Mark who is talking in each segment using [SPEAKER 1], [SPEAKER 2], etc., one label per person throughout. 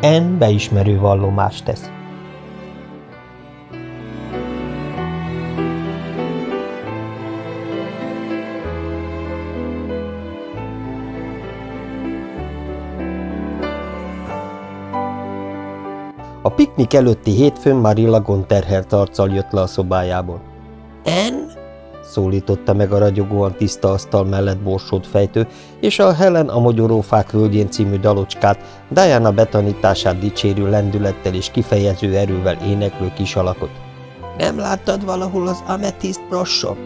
[SPEAKER 1] En beismerő vallomást tesz. A piknik előtti hétfőn Marilla gonterhelt arccal jött le a szobájából. – En? – szólította meg a ragyogóan tiszta asztal mellett borsót fejtő, és a Helen a Mogyorófák völgyén című dalocskát, Diana betanítását dicsérő lendülettel és kifejező erővel éneklő kis alakot. – Nem láttad valahol az ametiszt brossom?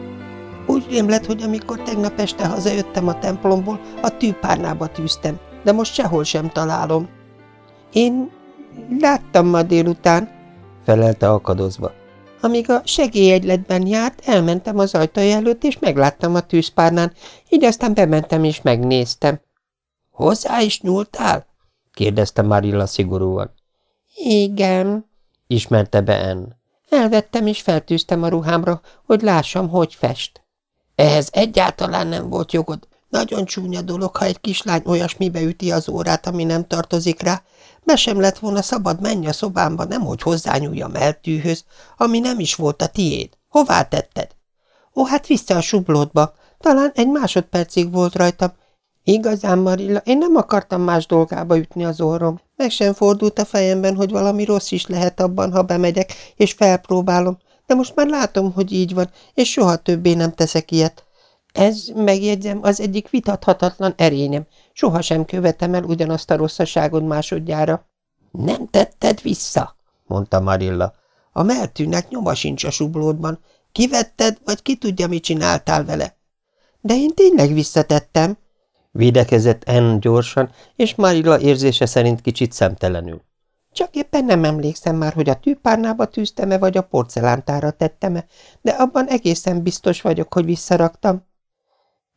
[SPEAKER 1] Úgy rémlett, hogy amikor tegnap este hazajöttem a templomból, a tűpárnába tűztem, de most sehol sem találom. Én Láttam ma délután, felelte akadozva. Amíg a segélyegyletben járt, elmentem az ajtaja előtt, és megláttam a tűzpárnán, így aztán bementem és megnéztem. Hozzá is nyúltál? kérdezte Marilla szigorúan. Igen, ismerte be Ann. Elvettem és feltűztem a ruhámra, hogy lássam, hogy fest. Ehhez egyáltalán nem volt jogod. Nagyon csúnya dolog, ha egy kislány olyasmibe üti az órát, ami nem tartozik rá, be sem lett volna szabad menj a szobámba, nemhogy hozzányúlj a meltűhöz, ami nem is volt a tiéd. Hová tetted? Ó, hát vissza a sublódba. Talán egy másodpercig volt rajtam. Igazán, Marilla, én nem akartam más dolgába ütni az orrom. Meg sem fordult a fejemben, hogy valami rossz is lehet abban, ha bemegyek, és felpróbálom. De most már látom, hogy így van, és soha többé nem teszek ilyet. Ez, megjegyzem, az egyik vitathatatlan erényem. Sohasem követem el ugyanazt a rosszaságot másodjára. Nem tetted vissza, mondta Marilla. A meltűnek nyoma sincs a sublódban. Kivetted, vagy ki tudja, mit csináltál vele? De én tényleg visszatettem, védekezett Anne gyorsan, és Marilla érzése szerint kicsit szemtelenül. Csak éppen nem emlékszem már, hogy a tűpárnába tűztem-e, vagy a porcelántára tettem-e, de abban egészen biztos vagyok, hogy visszaraktam.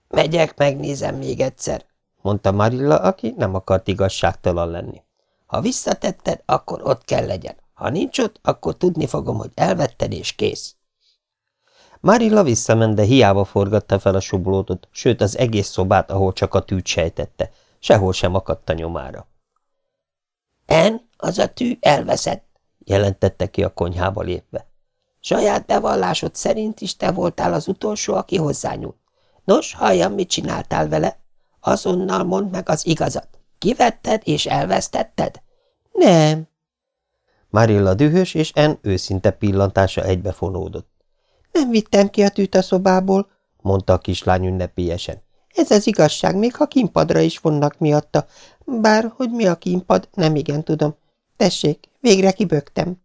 [SPEAKER 1] Megyek, megnézem még egyszer, mondta Marilla, aki nem akart igazságtalan lenni. Ha visszatetted, akkor ott kell legyen. Ha nincs ott, akkor tudni fogom, hogy elvetted, és kész. Marilla visszament, de hiába forgatta fel a sublótot, sőt az egész szobát, ahol csak a tűt sejtette. Sehol sem akadt a nyomára. En, az a tű elveszett, jelentette ki a konyhába lépve. Saját bevallásod szerint is te voltál az utolsó, aki hozzányúlt. Nos, halljam, mit csináltál vele? Azonnal mondd meg az igazat. Kivetted és elvesztetted? Nem. Marilla dühös, és En őszinte pillantása egybefonódott. Nem vittem ki a tűt a szobából, mondta a kislány ünnepélyesen. Ez az igazság, még ha kimpadra is vonnak miatta. Bár, hogy mi a kimpad, nem igen tudom. Tessék, végre kibögtem.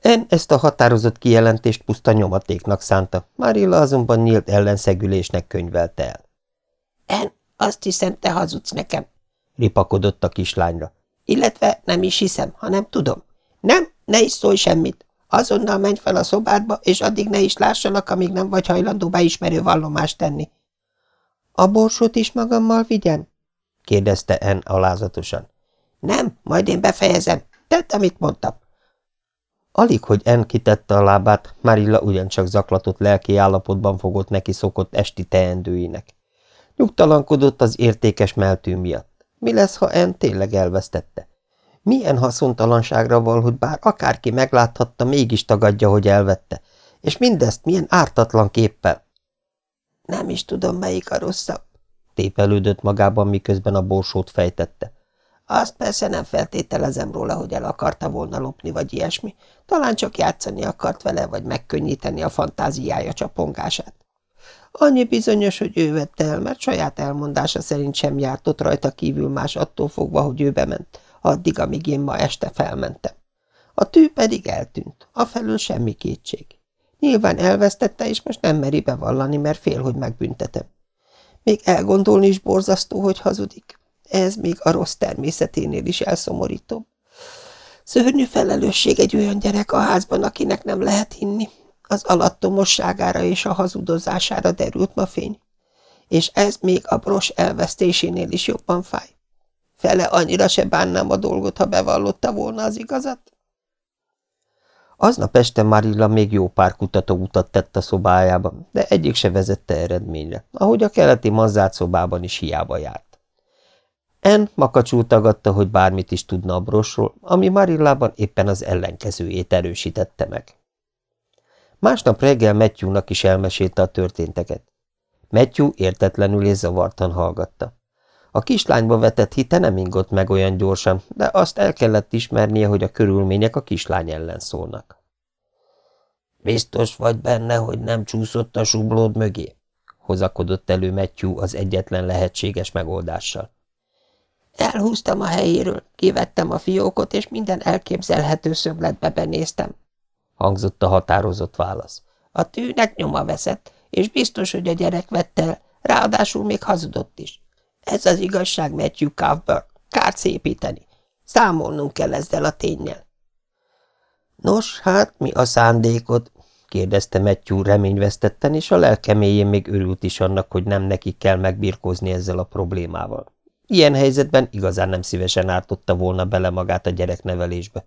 [SPEAKER 1] En ezt a határozott kijelentést puszta nyomatéknak szánta, Marilla azonban nyílt ellenszegülésnek könyvelte el. En, azt hiszem, te hazudsz nekem, ripakodott a kislányra. Illetve nem is hiszem, hanem tudom. Nem, ne is szólj semmit. Azonnal menj fel a szobádba, és addig ne is lássalak, amíg nem vagy hajlandó beismerő vallomást tenni. A borsót is magammal vigyem? kérdezte En alázatosan. Nem, majd én befejezem. Tedd, amit mondtam. Alig, hogy En kitette a lábát, Marilla ugyancsak zaklatott lelki állapotban fogott neki szokott esti teendőinek. Nyugtalankodott az értékes meltő miatt. Mi lesz, ha En tényleg elvesztette? Milyen haszontalanságra val, hogy bár akárki megláthatta, mégis tagadja, hogy elvette, és mindezt milyen ártatlan képpel. Nem is tudom, melyik a rosszabb, tépelődött magában, miközben a borsót fejtette. Azt persze nem feltételezem róla, hogy el akarta volna lopni, vagy ilyesmi. Talán csak játszani akart vele, vagy megkönnyíteni a fantáziája csapongását. Annyi bizonyos, hogy ő vette el, mert saját elmondása szerint sem járt ott rajta kívül más attól fogva, hogy ő bement, addig, amíg én ma este felmentem. A tű pedig eltűnt, afelől semmi kétség. Nyilván elvesztette, és most nem meri bevallani, mert fél, hogy megbüntetem. Még elgondolni is borzasztó, hogy hazudik. Ez még a rossz természeténél is elszomorító. Szörnyű felelősség egy olyan gyerek a házban, akinek nem lehet hinni. Az alattomosságára és a hazudozására derült ma fény. És ez még a bros elvesztésénél is jobban fáj. Fele annyira se bánnám a dolgot, ha bevallotta volna az igazat. Aznap este Marilla még jó pár kutató utat tett a szobájába, de egyik se vezette eredményre, ahogy a keleti mazzát szobában is hiába járt. En makacsul tagadta, hogy bármit is tudna a brosról, ami Marillában éppen az ellenkezőjét erősítette meg. Másnap reggel Matthew-nak is elmesélte a történteket. Matthew értetlenül és zavartan hallgatta. A kislányba vetett hite nem ingott meg olyan gyorsan, de azt el kellett ismernie, hogy a körülmények a kislány ellen szólnak. Biztos vagy benne, hogy nem csúszott a sublód mögé? hozakodott elő Matthew az egyetlen lehetséges megoldással. Elhúztam a helyéről, kivettem a fiókot, és minden elképzelhető szögletbe benéztem, hangzott a határozott válasz. A tűnek nyoma veszett, és biztos, hogy a gyerek vette el, ráadásul még hazudott is. Ez az igazság, Matthew Carver. Kárt szépíteni. Számolnunk kell ezzel a tényel. Nos, hát mi a szándékod? kérdezte Matthew reményvesztetten, és a lelkeméjén még örült is annak, hogy nem neki kell megbirkózni ezzel a problémával. Ilyen helyzetben igazán nem szívesen ártotta volna bele magát a gyereknevelésbe.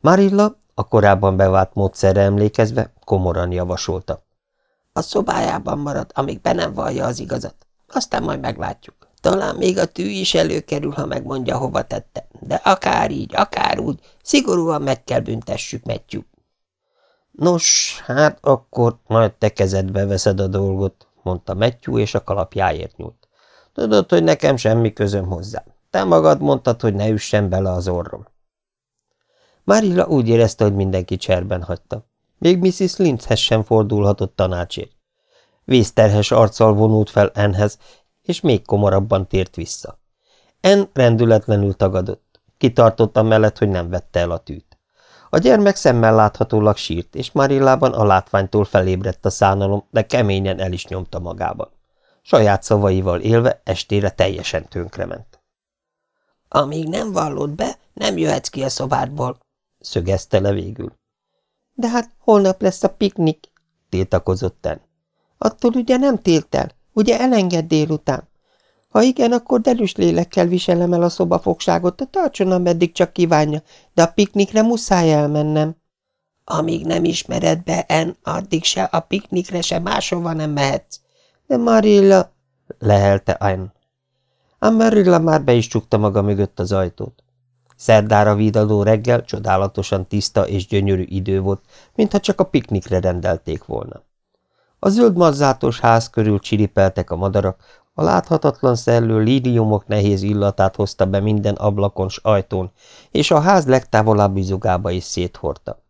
[SPEAKER 1] Marilla, a korábban bevált módszerre emlékezve, komoran javasolta. A szobájában marad, amíg be nem vallja az igazat. Aztán majd meglátjuk. Talán még a tű is előkerül, ha megmondja, hova tette. De akár így, akár úgy, szigorúan meg kell büntessük, Matthew. Nos, hát akkor majd te kezedbe veszed a dolgot, mondta Matthew, és a kalapjáért nyúlt. Tudod, hogy nekem semmi közöm hozzá. Te magad mondtad, hogy ne üssen bele az orrom. Marilla úgy érezte, hogy mindenki cserben hagyta. Még Mrs. Lynchhez sem fordulhatott tanácsért. Vízterhes arccal vonult fel Enhez, és még komorabban tért vissza. En rendületlenül tagadott. Kitartott mellett, hogy nem vette el a tűt. A gyermek szemmel láthatólag sírt, és Marillában a látványtól felébredt a szánalom, de keményen el is nyomta magában. Saját szavaival élve estére teljesen tönkrement. Amíg nem vallod be, nem jöhetsz ki a szobádból, szögezte le végül. De hát holnap lesz a piknik, tiltakozott En. Attól ugye nem télt el, ugye elenged délután. Ha igen, akkor derűs lélekkel viselem el a szobafogságot, de tartson, ameddig csak kívánja, de a piknikre muszáj elmennem. Amíg nem ismered be, En, addig se a piknikre se máshova nem mehetsz. Marilla, lehelte En. A Marilla már be is csukta maga mögött az ajtót. Szerdára vídaló reggel csodálatosan tiszta és gyönyörű idő volt, mintha csak a piknikre rendelték volna. A zöld mazzátos ház körül csiripeltek a madarak, a láthatatlan szellő lídiumok nehéz illatát hozta be minden ablakon s ajtón, és a ház legtávolabbi zugába is széthordta.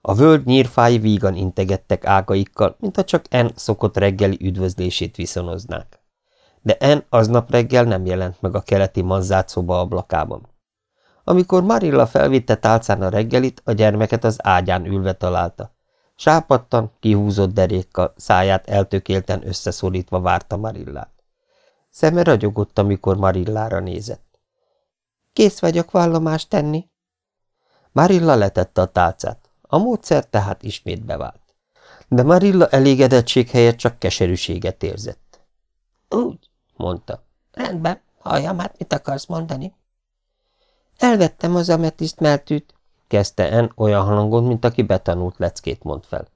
[SPEAKER 1] A völgy nyírfái vígan integettek ágaikkal, mintha csak En szokott reggeli üdvözlését viszonoznák. De En aznap reggel nem jelent meg a keleti mazzát szoba ablakában. Amikor Marilla felvitte tálcán a reggelit, a gyermeket az ágyán ülve találta. Sápadtan, kihúzott derékkal, száját eltökélten összeszorítva várta Marillát. Szeme ragyogott, amikor Marillára nézett. Kész vagyok vallomást tenni. Marilla letette a tálcát. A módszer tehát ismét bevált. De Marilla elégedettség helyett csak keserűséget érzett. Úgy, mondta. Rendben, halljam hát, mit akarsz mondani? Elvettem az ametiszt meltűt, kezdte En olyan hangon, mint aki betanult leckét mond fel.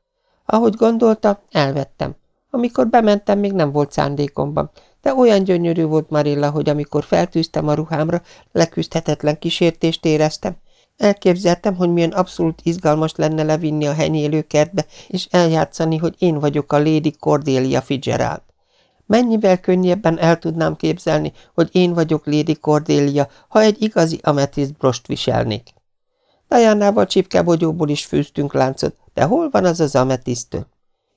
[SPEAKER 1] Ahogy gondolta, elvettem. Amikor bementem, még nem volt szándékomban, de olyan gyönyörű volt Marilla, hogy amikor feltűztem a ruhámra, leküzdhetetlen kísértést éreztem. Elképzeltem, hogy milyen abszolút izgalmas lenne levinni a henyélő kertbe, és eljátszani, hogy én vagyok a Lady Cordelia Fitzgerald. Mennyivel könnyebben el tudnám képzelni, hogy én vagyok Lady Cordelia, ha egy igazi ametiszt brost viselnék. Diánával csipkebogyóból is fűztünk láncot, de hol van az az ametisztő?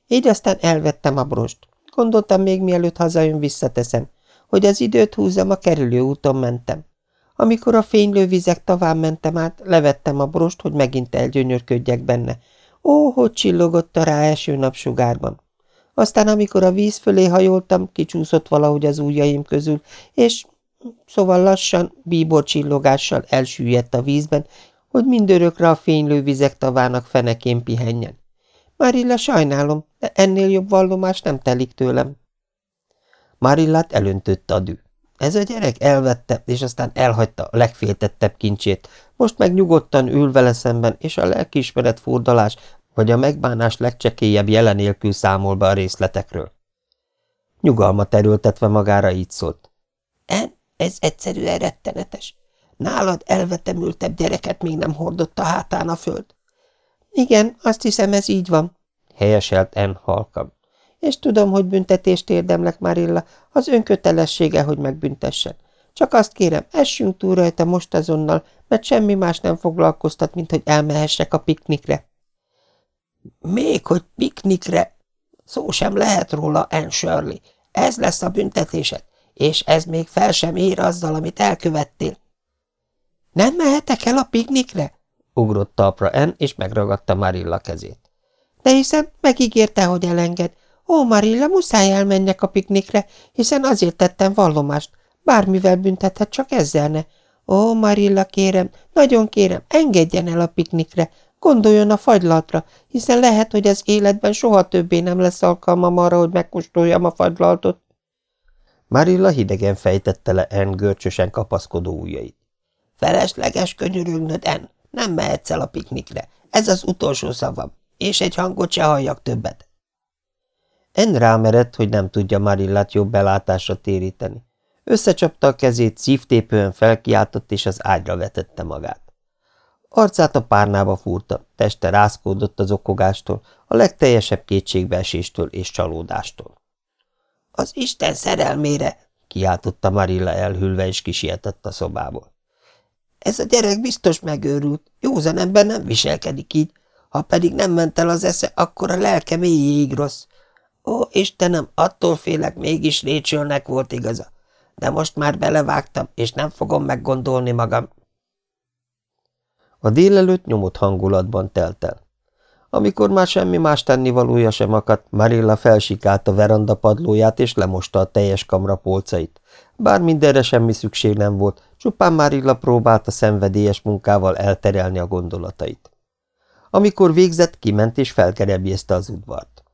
[SPEAKER 1] Így aztán elvettem a brost. Gondoltam még mielőtt hazajön visszateszem, hogy az időt húzzam, a kerülő úton mentem. Amikor a fénylő vizek taván mentem át, levettem a brost, hogy megint elgyönyörködjek benne. Ó, hogy csillogott a ráeső napsugárban. Aztán, amikor a víz fölé hajoltam, kicsúszott valahogy az ujjaim közül, és szóval lassan, bíbor csillogással elsüllyedt a vízben, hogy mindörökre a fénylő vizek tavának fenekén pihenjen. Marilla, sajnálom, de ennél jobb vallomás nem telik tőlem. Marillát elöntötte a dű. Ez a gyerek elvette, és aztán elhagyta a legféltettebb kincsét, most meg nyugodtan ül vele szemben, és a lelkiismeret furdalás vagy a megbánás legcsekélyebb jelenélkül számol be a részletekről. Nyugalmat erőltetve magára így szólt. En,
[SPEAKER 2] Ez egyszerűen rettenetes. Nálad elvetemültebb gyereket még nem hordott a hátán a föld. Igen, azt hiszem, ez így van, helyeselt En halkan. És tudom, hogy büntetést érdemlek, Marilla, az önkötelessége, hogy megbüntessen. Csak azt kérem, essünk túl rajta most azonnal, mert semmi más nem foglalkoztat, mint hogy elmehessek a piknikre. Még hogy piknikre? Szó sem lehet róla, Anne Shirley. Ez lesz a büntetésed, és ez még fel sem ér azzal, amit elkövettél. Nem mehetek el a piknikre? Ugrott talpra En, és megragadta Marilla kezét. De hiszen megígérte, hogy elenged. Ó, Marilla, muszáj elmenjek a piknikre, hiszen azért tettem vallomást. Bármivel büntethet, csak ezzel ne. Ó, Marilla, kérem, nagyon kérem, engedjen el a piknikre, gondoljon a fagylaltra, hiszen lehet, hogy az életben soha többé nem lesz alkalmam arra, hogy megkóstoljam a fagylaltot. Marilla hidegen fejtette le En görcsösen kapaszkodó ujjait. Felesleges könyörögnöd, En, nem mehetsz el a piknikre. Ez az utolsó szavam, és egy hangot se halljak többet. En rámerett, hogy nem tudja Marillát jobb belátásra téríteni. Összecsapta a kezét, szívtépően felkiáltott, és az ágyra vetette magát. Arcát a párnába fúrta, teste rászkódott az okogástól, a legteljesebb kétségbeeséstől és csalódástól. – Az Isten szerelmére! – kiáltotta Marilla elhülve, és kisietett a szobából. – Ez a gyerek biztos megőrült, józan ember nem viselkedik így, ha pedig nem ment el az esze, akkor a lelke mélyéig rossz. Ó, Istenem, attól félek, mégis Rachelnek volt igaza de most már belevágtam, és nem fogom meggondolni magam. A délelőtt nyomott hangulatban telt el. Amikor már semmi más tennivalója sem akadt, Marilla felsikált a veranda padlóját, és lemosta a teljes kamra polcait. Bár mindenre semmi szükség nem volt, csupán Marilla próbálta szenvedélyes munkával elterelni a gondolatait. Amikor végzett, kiment és felkerebjézte az udvart.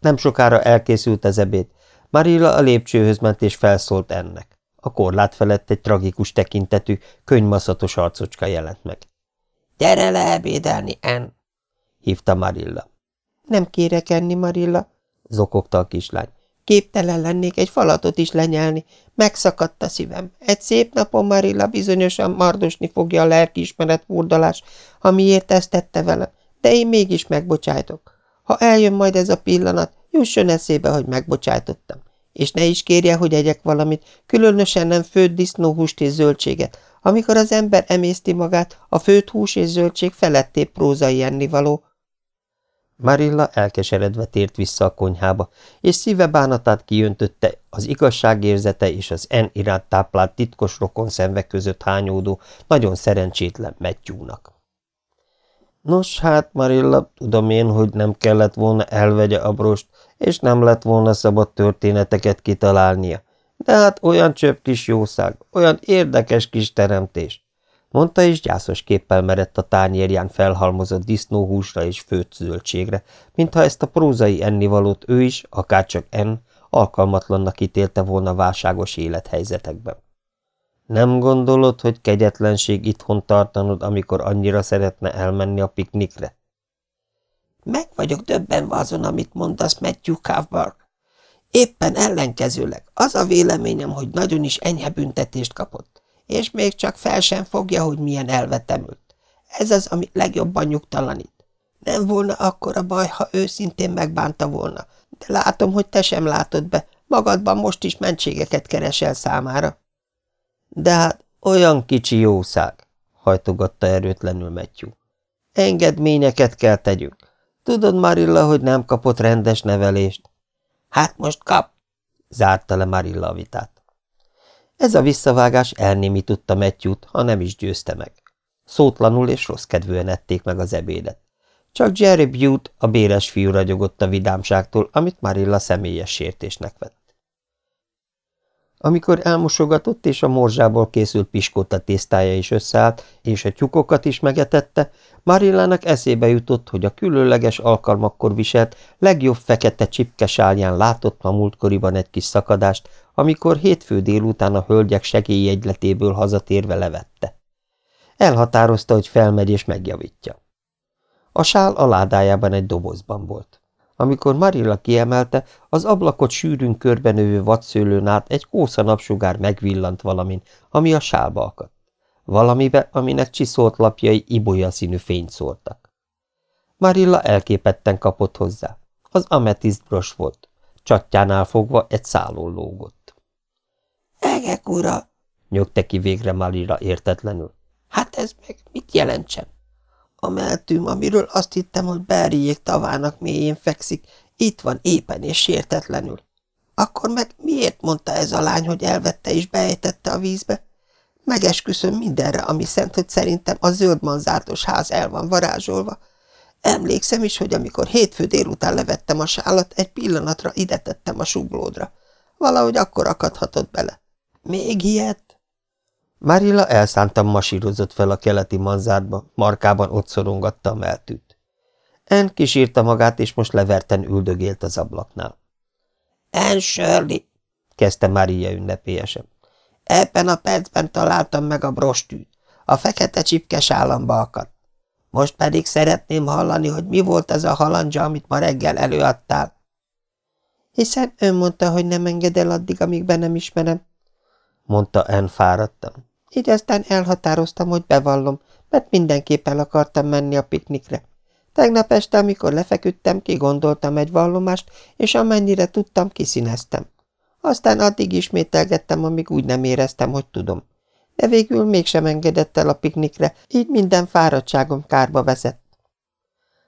[SPEAKER 2] Nem sokára elkészült az ebéd, Marilla a lépcsőhöz ment és felszólt ennek. A korlát felett egy tragikus tekintetű, könyvmaszatos arcocska jelent meg. – Gyere le ebédelni, En! – hívta Marilla. – Nem kérek enni, Marilla – zokogta a kislány. – Képtelen lennék egy falatot is lenyelni. Megszakadt a szívem. Egy szép napon Marilla bizonyosan mardosni fogja a lelkiismeret furdalás, amiért ezt tette velem, de én mégis megbocsájtok. Ha eljön majd ez a pillanat, Jusson eszébe, hogy megbocsájtottam. És ne is kérje, hogy egyek valamit, különösen nem főtt disznóhúst és zöldséget. Amikor az ember emészti magát, a főtt hús és zöldség feletté prózai ennivaló. Marilla elkeseredve tért vissza a konyhába, és szíve bánatát kiöntötte az igazságérzete és az en iránt táplált titkos rokon szemve között hányódó, nagyon szerencsétlen mettyúnak. Nos, hát, Marilla, tudom én, hogy nem kellett volna elvegye a brost, és nem lett volna szabad történeteket kitalálnia. De hát olyan csöpp kis jószág, olyan érdekes kis teremtés, mondta, és gyászos képpel merett a tányérján felhalmozott disznóhúsra és főtt zöldségre, mintha ezt a prózai ennivalót ő is, akárcsak en, alkalmatlannak ítélte volna válságos élethelyzetekben. Nem gondolod, hogy kegyetlenség itthon tartanod, amikor annyira szeretne elmenni a piknikre? Meg vagyok döbbenve azon, amit mondasz, Matthew Kavbar. Éppen ellenkezőleg az a véleményem, hogy nagyon is enyhe büntetést kapott, és még csak fel sem fogja, hogy milyen elvetemült. Ez az, ami legjobban nyugtalanít. Nem volna akkora baj, ha őszintén megbánta volna, de látom, hogy te sem látod be, magadban most is mentségeket keresel számára. De hát olyan kicsi jószág, hajtogatta erőtlenül Matthew. Engedményeket kell tegyünk. Tudod, Marilla, hogy nem kapott rendes nevelést? Hát most kap, zárta le Marilla a vitát. Ez a visszavágás elnémította Matthew-t, ha nem is győzte meg. Szótlanul és rossz kedvűen ették meg az ebédet. Csak Jerry Butte, a béres fiú ragyogott a vidámságtól, amit Marilla személyes sértésnek vett. Amikor elmosogatott és a morzsából készült piskóta tésztája is összeállt, és a tyukokat is megetette, Marillának eszébe jutott, hogy a különleges alkalmakkor viselt, legjobb fekete csipkesálján látott a múltkoriban egy kis szakadást, amikor hétfő délután a hölgyek segélyegyletéből hazatérve levette. Elhatározta, hogy felmegy és megjavítja. A sál a ládájában egy dobozban volt.
[SPEAKER 1] Amikor Marilla kiemelte, az ablakot sűrűn körbenövő vadszőlőn át egy kósza napsugár megvillant valamin, ami a sálba akadt. Valamibe, aminek csiszolt lapjai ibolya színű fényt szórtak. Marilla elképetten kapott hozzá. Az ametiszt bros volt. Csatjánál fogva egy szálon lógott.
[SPEAKER 2] – Egek ura!
[SPEAKER 1] – nyögte ki végre Marilla értetlenül.
[SPEAKER 2] – Hát ez meg mit jelentsen? A meltűm, amiről azt hittem, hogy Berriék tavának mélyén fekszik, itt van éppen és sértetlenül. Akkor meg miért mondta ez a lány, hogy elvette és beejtette a vízbe? Megesküszöm mindenre, ami szent, hogy szerintem a zöld manzártos ház el van varázsolva. Emlékszem is, hogy amikor hétfő délután levettem a sálat, egy pillanatra ide tettem a suglódra. Valahogy akkor akadhatott bele. Még ilyet?
[SPEAKER 1] Marilla elszántan masírozott fel a keleti manzárba, markában ott szorongatta a meltűt. En kisírta magát, és most leverten üldögélt az ablaknál.
[SPEAKER 2] – En Shirley! – kezdte Maria ünnepélyesen. – Ebben a percben találtam meg a brostűt. A fekete csipkes államba akadt. Most pedig szeretném hallani, hogy mi volt ez a halandzsa, amit ma reggel előadtál. – Hiszen ön mondta, hogy nem enged el addig, amíg be nem ismerem – mondta En fáradtan. Így aztán elhatároztam, hogy bevallom, mert mindenképp el akartam menni a piknikre. Tegnap este, amikor lefeküdtem, kigondoltam egy vallomást, és amennyire tudtam, kiszíneztem. Aztán addig ismételgettem, amíg úgy nem éreztem, hogy tudom. De végül mégsem engedett el a piknikre, így minden fáradtságom kárba veszett.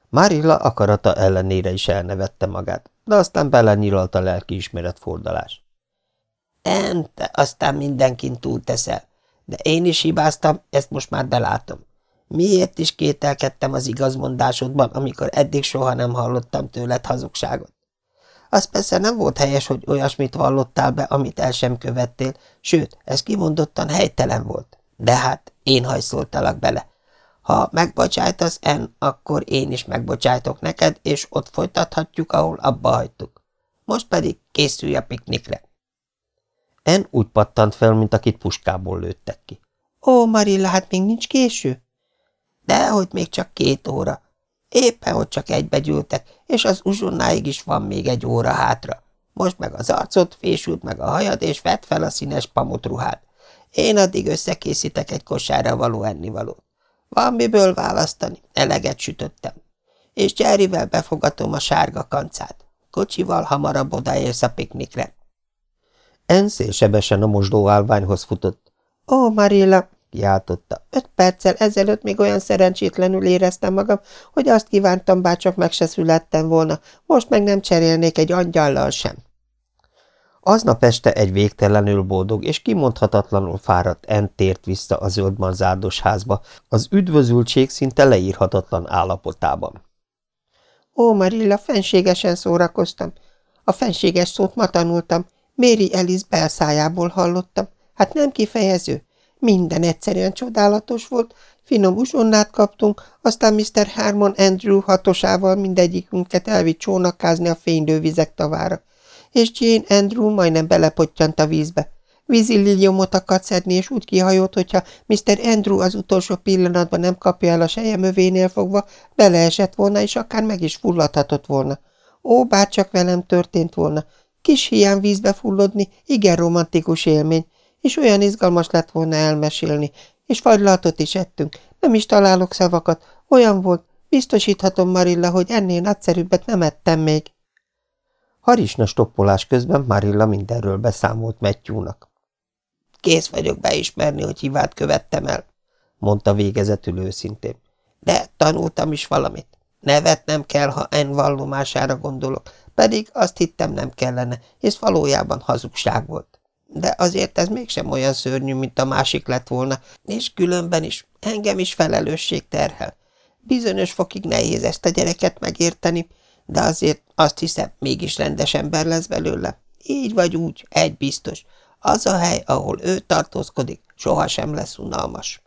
[SPEAKER 1] Marilla akarata ellenére is elnevette magát, de aztán belenyilalt a lelkiismeret fordalás.
[SPEAKER 2] – Ente, aztán mindenkin túlteszel. De én is hibáztam, ezt most már belátom. Miért is kételkedtem az igazmondásodban, amikor eddig soha nem hallottam tőled hazugságot? Az persze nem volt helyes, hogy olyasmit vallottál be, amit el sem követtél, sőt, ez kimondottan helytelen volt. De hát én hajszoltalak bele. Ha megbocsájtasz, En, akkor én is megbocsájtok neked, és ott folytathatjuk, ahol abba hagytuk. Most pedig készülj a piknikre.
[SPEAKER 1] En úgy pattant fel, mint akit puskából lőttek ki.
[SPEAKER 2] – Ó, Marilla, hát még nincs késő? – Dehogy még csak két óra. Éppen, hogy csak egybe gyűltek, és az uzsonnáig is van még egy óra hátra. Most meg az arcot, fésült meg a hajad, és vett fel a színes pamutruhát. Én addig összekészítek egy kosárra való ennivalót. Van miből választani, eleget sütöttem. És Jerryvel befogatom a sárga kancát. Kocsival hamarabb odaérsz a piknikre.
[SPEAKER 1] En szélsebesen a mosdóállványhoz futott.
[SPEAKER 2] – Ó, Marilla! – kiáltotta. – Öt perccel ezelőtt még olyan szerencsétlenül éreztem magam, hogy azt kívántam, bárcsak meg se születtem volna, most meg nem cserélnék egy angyallal sem.
[SPEAKER 1] Aznap este egy végtelenül boldog és kimondhatatlanul fáradt En tért vissza a zöldmanzárdos házba, az üdvözültség szinte leírhatatlan állapotában.
[SPEAKER 2] – Ó, Marilla, fenségesen szórakoztam. A fenséges szót ma tanultam, Mary Alice belszájából hallottam. Hát nem kifejező. Minden egyszerűen csodálatos volt. Finom uzsonnát kaptunk, aztán Mr. Harmon Andrew hatosával mindegyikünket elvitt csónakázni a fénylő vizek tavára. És Jane Andrew majdnem belepottyant a vízbe. Vízilliliomot akart szedni, és úgy kihajolt, hogyha Mr. Andrew az utolsó pillanatban nem kapja el a sejemövénél fogva, beleesett volna, és akár meg is fulladhatott volna. Ó, bárcsak velem történt volna, Kis hián vízbe fulladni, igen romantikus élmény, és olyan izgalmas lett volna elmesélni, és fagylaltot is ettünk, nem is találok szavakat, olyan volt, biztosíthatom Marilla, hogy ennél nagyszerűbbet nem ettem még.
[SPEAKER 1] Harisna stoppolás közben Marilla mindenről beszámolt Matthewnak.
[SPEAKER 2] Kész vagyok beismerni, hogy hibát követtem el, mondta végezetül őszintén. De tanultam is valamit. Nevetnem kell, ha en vallomására gondolok, pedig azt hittem nem kellene, és valójában hazugság volt. De azért ez mégsem olyan szörnyű, mint a másik lett volna, és különben is engem is felelősség terhel. Bizonyos fokig nehéz ezt a gyereket megérteni, de azért azt hiszem, mégis rendes ember lesz belőle. Így vagy úgy, egy biztos. Az a hely, ahol ő tartózkodik, sohasem lesz unalmas.